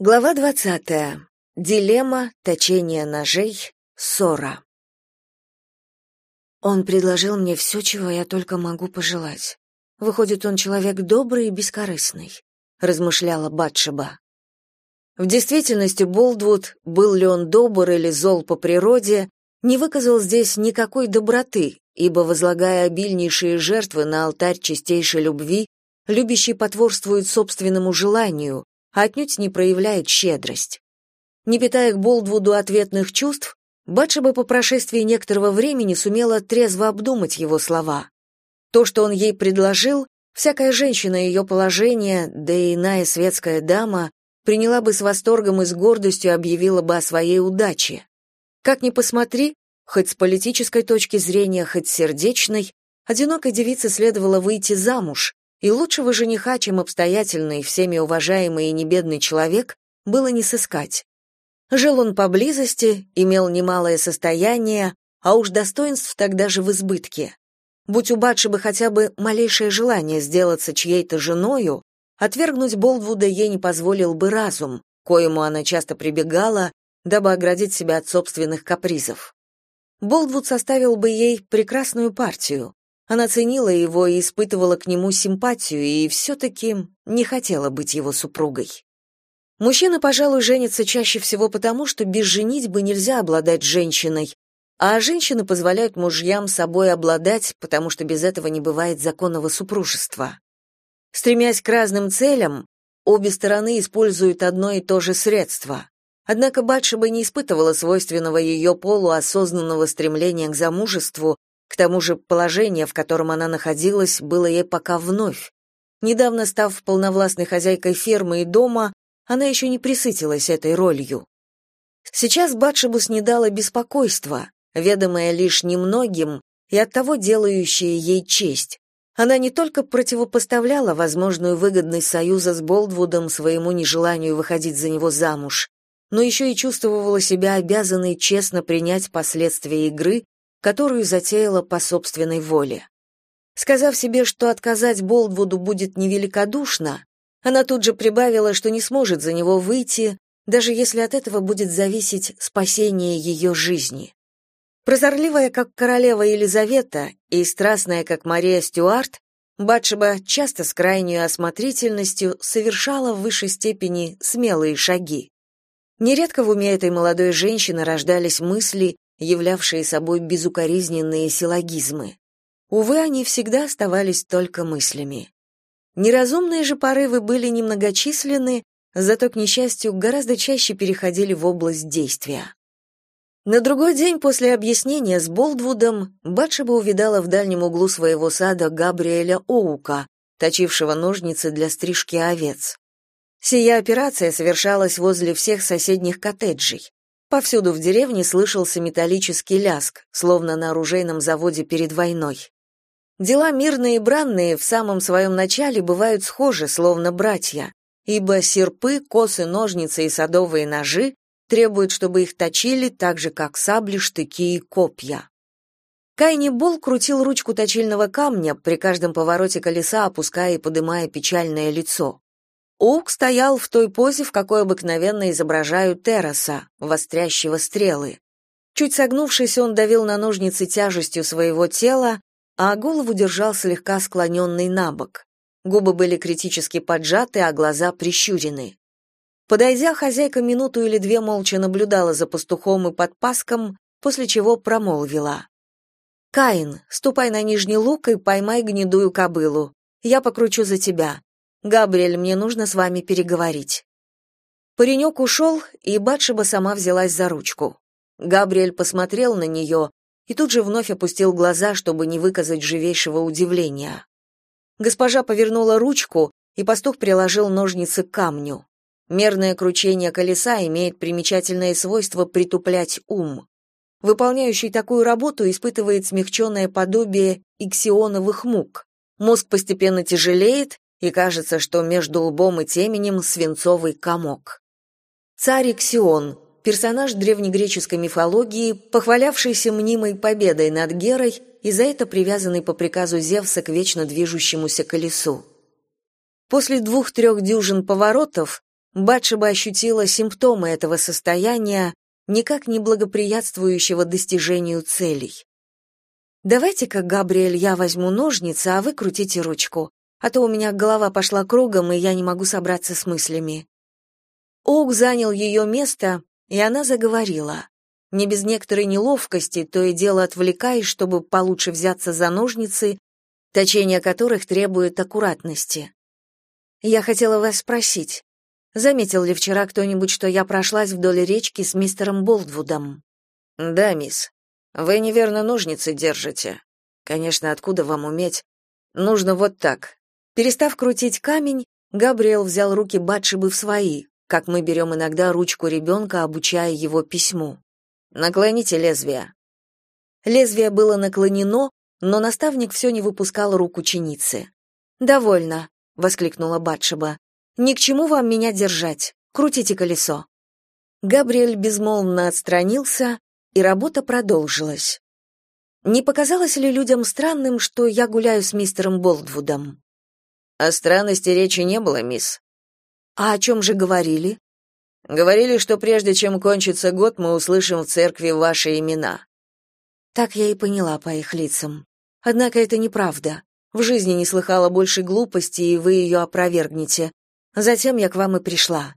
Глава двадцатая. Дилемма, точение ножей, ссора. Он предложил мне все, чего я только могу пожелать. Выходит, он человек добрый и бескорыстный, размышляла Батшеба. В действительности Болдвуд, был ли он добр или зол по природе, не выказал здесь никакой доброты, ибо, возлагая обильнейшие жертвы на алтарь чистейшей любви, любящий потворствует собственному желанию, отнюдь не проявляет щедрость. Не питая к Болдвуду ответных чувств, Батшеба по прошествии некоторого времени сумела трезво обдумать его слова. То, что он ей предложил, всякая женщина ее положения, да и иная светская дама, приняла бы с восторгом и с гордостью объявила бы о своей удаче. Как ни посмотри, хоть с политической точки зрения, хоть сердечной, одинокой девице следовало выйти замуж, и лучшего жениха, чем обстоятельный, всеми уважаемый и небедный человек, было не сыскать. Жил он поблизости, имел немалое состояние, а уж достоинств тогда же в избытке. Будь у Батшебы хотя бы малейшее желание сделаться чьей-то женою, отвергнуть Болдвуда ей не позволил бы разум, коему она часто прибегала, дабы оградить себя от собственных капризов. Болдвуд составил бы ей прекрасную партию, она ценила его и испытывала к нему симпатию, и все-таки не хотела быть его супругой. Мужчина, пожалуй, женится чаще всего потому, что без женитьбы нельзя обладать женщиной, а женщины позволяют мужьям собой обладать, потому что без этого не бывает законного супружества. Стремясь к разным целям, обе стороны используют одно и то же средство. Однако Батшеба не испытывала свойственного ее полу осознанного стремления к замужеству, к тому же положение, в котором она находилась, было ей пока вновь. Недавно став полновластной хозяйкой фермы и дома, она еще не присытилась этой ролью. Сейчас Батшебу снедало беспокойство, ведомое лишь немногим и оттого делающее ей честь. Она не только противопоставляла возможную выгодность союза с Болдвудом своему нежеланию выходить за него замуж, но еще и чувствовала себя обязанной честно принять последствия игры, которую затеяла по собственной воле. Сказав себе, что отказать Болдвуду будет невеликодушно, она тут же прибавила, что не сможет за него выйти, даже если от этого будет зависеть спасение ее жизни. Прозорливая, как королева Елизавета, и страстная, как Мария Стюарт, Батшеба часто с крайней осмотрительностью совершала в высшей степени смелые шаги. Нередко в уме этой молодой женщины рождались мысли, являвшие собой безукоризненные силлогизмы. Увы, они всегда оставались только мыслями. Неразумные же порывы были немногочисленны, зато, к несчастью, гораздо чаще переходили в область действия. На другой день после объяснения с Болдвудом Батшеба увидала в дальнем углу своего сада Габриэля Оука, точившего ножницы для стрижки овец. Сия операция совершалась возле всех соседних коттеджей. Повсюду в деревне слышался металлический ляск, словно на оружейном заводе перед войной. Дела мирные и бранные в самом своем начале бывают схожи, словно братья, ибо серпы, косы, ножницы и садовые ножи требуют, чтобы их точили так же, как сабли, штыки и копья. Кайни Бол крутил ручку точильного камня, при каждом повороте колеса опуская и подымая печальное лицо. Ук стоял в той позе, в какой обыкновенно изображают терраса, вострящего стрелы. Чуть согнувшись, он давил на ножницы тяжестью своего тела, а голову держал слегка склоненный на бок. Губы были критически поджаты, а глаза прищурены. Подойдя, хозяйка минуту или две молча наблюдала за пастухом и подпаском, после чего промолвила. «Каин, ступай на нижний луг и поймай гнедую кобылу. Я покручу за тебя. «Габриэль, мне нужно с вами переговорить». Паренек ушел, и Батшеба сама взялась за ручку. Габриэль посмотрел на нее и тут же вновь опустил глаза, чтобы не выказать живейшего удивления. Госпожа повернула ручку, и пастух приложил ножницы к камню. Мерное кручение колеса имеет примечательное свойство притуплять ум. Выполняющий такую работу испытывает смягченное подобие иксионовых мук. Мозг постепенно тяжелеет, и кажется, что между лбом и теменем свинцовый комок. Царь Иксион, персонаж древнегреческой мифологии, похвалявшийся мнимой победой над Герой и за это привязанный по приказу Зевса к вечно движущемуся колесу. После двух-трех дюжин поворотов Батшеба ощутила симптомы этого состояния, никак не благоприятствующего достижению целей. «Давайте-ка, Габриэль, я возьму ножницы, а вы крутите ручку, а то у меня голова пошла кругом, и я не могу собраться с мыслями». Оук занял ее место, и она заговорила. Не без некоторой неловкости, то и дело отвлекаясь, чтобы получше взяться за ножницы, точение которых требует аккуратности. «Я хотела вас спросить, Заметил ли вчера кто-нибудь, что я прошлась вдоль речки с мистером Болдвудом? Да, мисс. Вы неверно ножницы держите. Конечно, откуда вам уметь? Нужно вот так. Перестав крутить камень, Габриэл взял руки Батшибы в свои, как мы берем иногда ручку ребенка, обучая его письму. Наклоните лезвие. Лезвие было наклонено, но наставник все не выпускал рук ученицы. «Довольно», — воскликнула Батшеба. Ни к чему вам меня держать. Крутите колесо. Габриэль безмолвно отстранился, и работа продолжилась. Не показалось ли людям странным, что я гуляю с мистером Болдвудом? О странности речи не было, мисс. А о чем же говорили? Говорили, что прежде чем кончится год, мы услышим в церкви ваши имена. Так я и поняла по их лицам. Однако это неправда. В жизни не слыхала больше глупости, и вы ее опровергнете. Затем я к вам и пришла.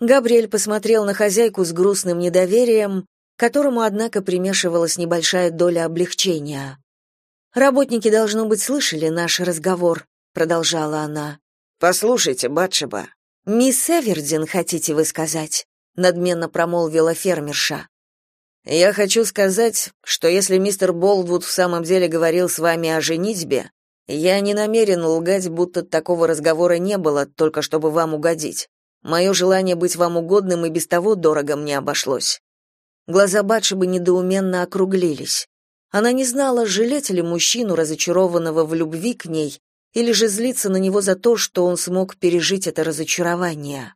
Габриэль посмотрел на хозяйку с грустным недоверием, которому, однако, примешивалась небольшая доля облегчения. Работники должно быть слышали наш разговор, продолжала она. Послушайте, Батшеба. Мисс Эвердин, хотите вы сказать? надменно промолвила фермерша. Я хочу сказать, что если мистер Болдвуд в самом деле говорил с вами о женитьбе, я не намерен лгать, будто такого разговора не было, только чтобы вам угодить. Мое желание быть вам угодным и без того дорого мне обошлось. Глаза Батшебы недоуменно округлились. Она не знала, жалеть ли мужчину, разочарованного в любви к ней, или же злиться на него за то, что он смог пережить это разочарование.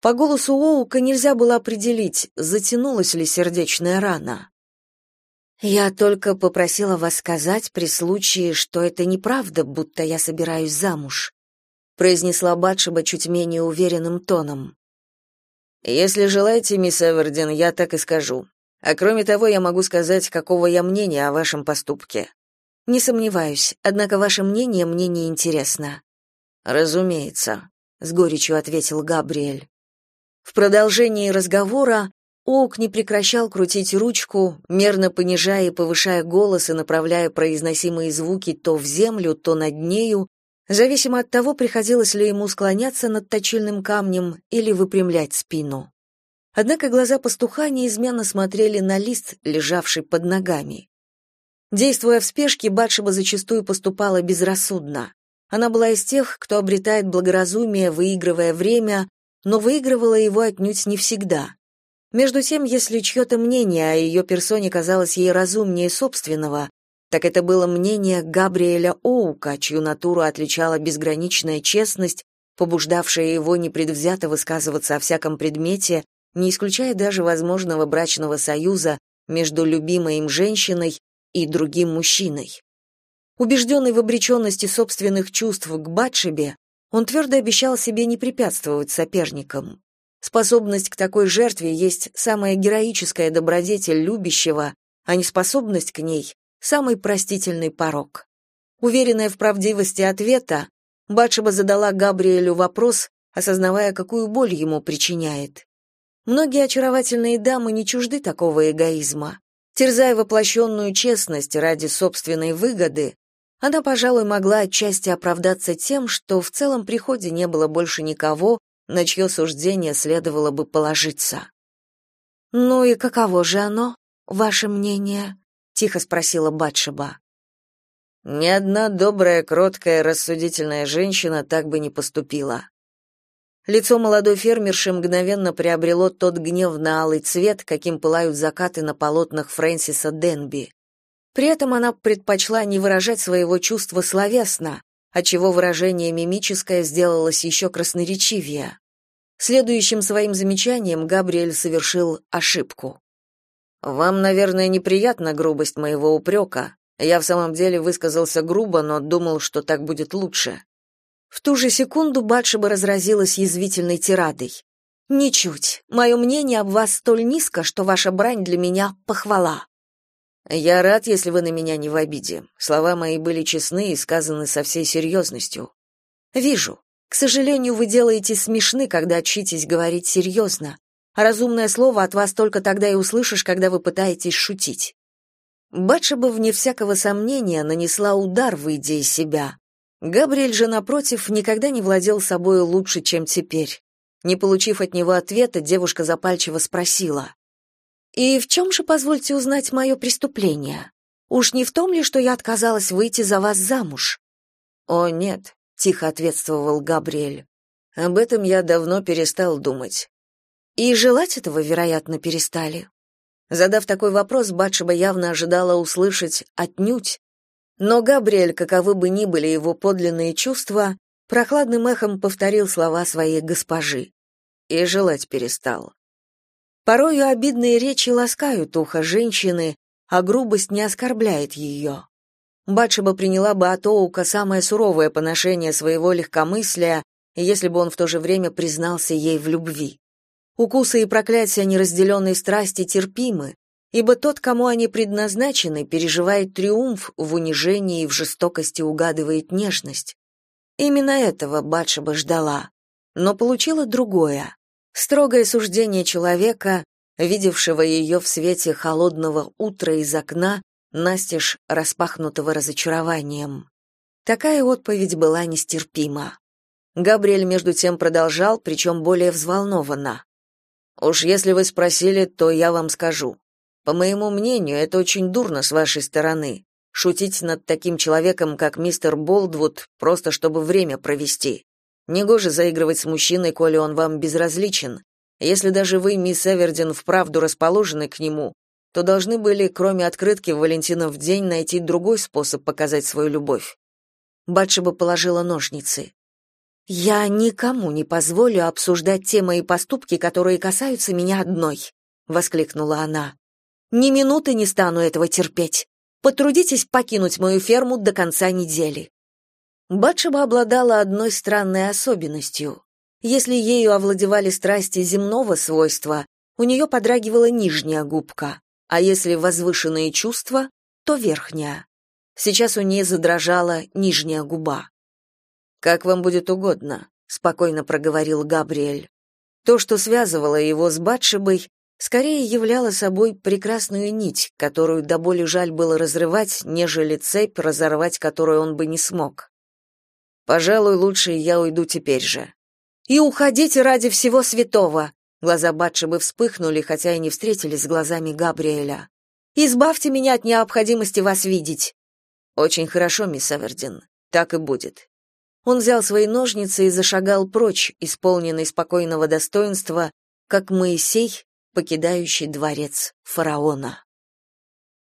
По голосу Оука нельзя было определить, затянулась ли сердечная рана. Я только попросила вас сказать при случае, что это неправда, будто я собираюсь замуж, произнесла Батшеба чуть менее уверенным тоном. Если желаете, мисс Эвердин, я так и скажу. А кроме того, я могу сказать, какого я мнения о вашем поступке. Не сомневаюсь, однако ваше мнение мне не интересно. Разумеется, с горечью ответил Габриэль. В продолжении разговора Оук не прекращал крутить ручку, мерно понижая и повышая голос и направляя произносимые звуки то в землю, то над нею, зависимо от того, приходилось ли ему склоняться над точильным камнем или выпрямлять спину. Однако глаза пастуха неизменно смотрели на лист, лежавший под ногами. Действуя в спешке, Батшеба зачастую поступала безрассудно. Она была из тех, кто обретает благоразумие, выигрывая время, но выигрывала его отнюдь не всегда. Между тем, если чье-то мнение о ее персоне казалось ей разумнее собственного, так это было мнение Габриэля Оука, чью натуру отличала безграничная честность, побуждавшая его непредвзято высказываться о всяком предмете, не исключая даже возможного брачного союза между любимой им женщиной и другим мужчиной. Убежденный в обреченности собственных чувств к Батшебе, он твердо обещал себе не препятствовать соперникам. Способность к такой жертве есть самая героическая добродетель любящего, а неспособность к ней — самый простительный порок. Уверенная в правдивости ответа, Батшеба задала Габриэлю вопрос, осознавая, какую боль ему причиняет. Многие очаровательные дамы не чужды такого эгоизма. Терзая воплощенную честность ради собственной выгоды, она, пожалуй, могла отчасти оправдаться тем, что в целом приходе не было больше никого, на чье суждение следовало бы положиться. «Ну и каково же оно, ваше мнение?» — тихо спросила Батшеба. «Ни одна добрая, кроткая, рассудительная женщина так бы не поступила». Лицо молодой фермерши мгновенно приобрело тот гневно-алый цвет, каким пылают закаты на полотнах Фрэнсиса Денби. При этом она предпочла не выражать своего чувства словесно, отчего выражение мимическое сделалось еще красноречивее. Следующим своим замечанием Габриэль совершил ошибку. «Вам, наверное, неприятна грубость моего упрека. Я в самом деле высказался грубо, но думал, что так будет лучше». В ту же секунду Батшеба разразилась язвительной тирадой. «Ничуть. Мое мнение об вас столь низко, что ваша брань для меня — похвала». «Я рад, если вы на меня не в обиде. Слова мои были честны и сказаны со всей серьезностью». «Вижу. К сожалению, вы делаете смешны, когда отчитесь говорить серьезно. Разумное слово от вас только тогда и услышишь, когда вы пытаетесь шутить». Батшеба, вне всякого сомнения, нанесла удар, выйдя из себя. Габриэль же, напротив, никогда не владел собой лучше, чем теперь. Не получив от него ответа, девушка запальчиво спросила. «И в чем же, позвольте узнать, мое преступление? Уж не в том ли, что я отказалась выйти за вас замуж?» «О, нет», — тихо ответствовал Габриэль. «Об этом я давно перестал думать». «И желать этого, вероятно, перестали?» Задав такой вопрос, Батшеба явно ожидала услышать «отнюдь», но Габриэль, каковы бы ни были его подлинные чувства, прохладным эхом повторил слова своей госпожи и желать перестал. Порою обидные речи ласкают ухо женщины, а грубость не оскорбляет ее. Батшеба приняла бы от Оука самое суровое поношение своего легкомыслия, если бы он в то же время признался ей в любви. Укусы и проклятия неразделенной страсти терпимы, ибо тот, кому они предназначены, переживает триумф в унижении и в жестокости угадывает нежность. Именно этого Батшеба ждала, но получила другое — строгое суждение человека, видевшего ее в свете холодного утра из окна, настежь распахнутого разочарованием. Такая отповедь была нестерпима. Габриэль между тем продолжал, причем более взволнованно. «Уж если вы спросили, то я вам скажу. По моему мнению, это очень дурно с вашей стороны шутить над таким человеком, как мистер Болдвуд, просто чтобы время провести. Негоже заигрывать с мужчиной, коли он вам безразличен. Если даже вы, мисс Эвердин, вправду расположены к нему, то должны были, кроме открытки в Валентинов день, найти другой способ показать свою любовь. Батшеба положила ножницы. «Я никому не позволю обсуждать те мои поступки, которые касаются меня одной», — воскликнула она. Ни минуты не стану этого терпеть. Потрудитесь покинуть мою ферму до конца недели. Батшеба обладала одной странной особенностью. Если ею овладевали страсти земного свойства, у нее подрагивала нижняя губка, а если возвышенные чувства, то верхняя. Сейчас у нее задрожала нижняя губа. «Как вам будет угодно», — спокойно проговорил Габриэль. То, что связывало его с Батшебой, скорее являла собой прекрасную нить, которую до боли жаль было разрывать, нежели цепь, разорвать которую он бы не смог. Пожалуй, лучше я уйду теперь же. И уходите ради всего святого. Глаза Батшебы вспыхнули, хотя и не встретились с глазами Габриэля. Избавьте меня от необходимости вас видеть. Очень хорошо, мисс Авердин. Так и будет. Он взял свои ножницы и зашагал прочь, исполненный спокойного достоинства, как Моисей, покидающий дворец фараона.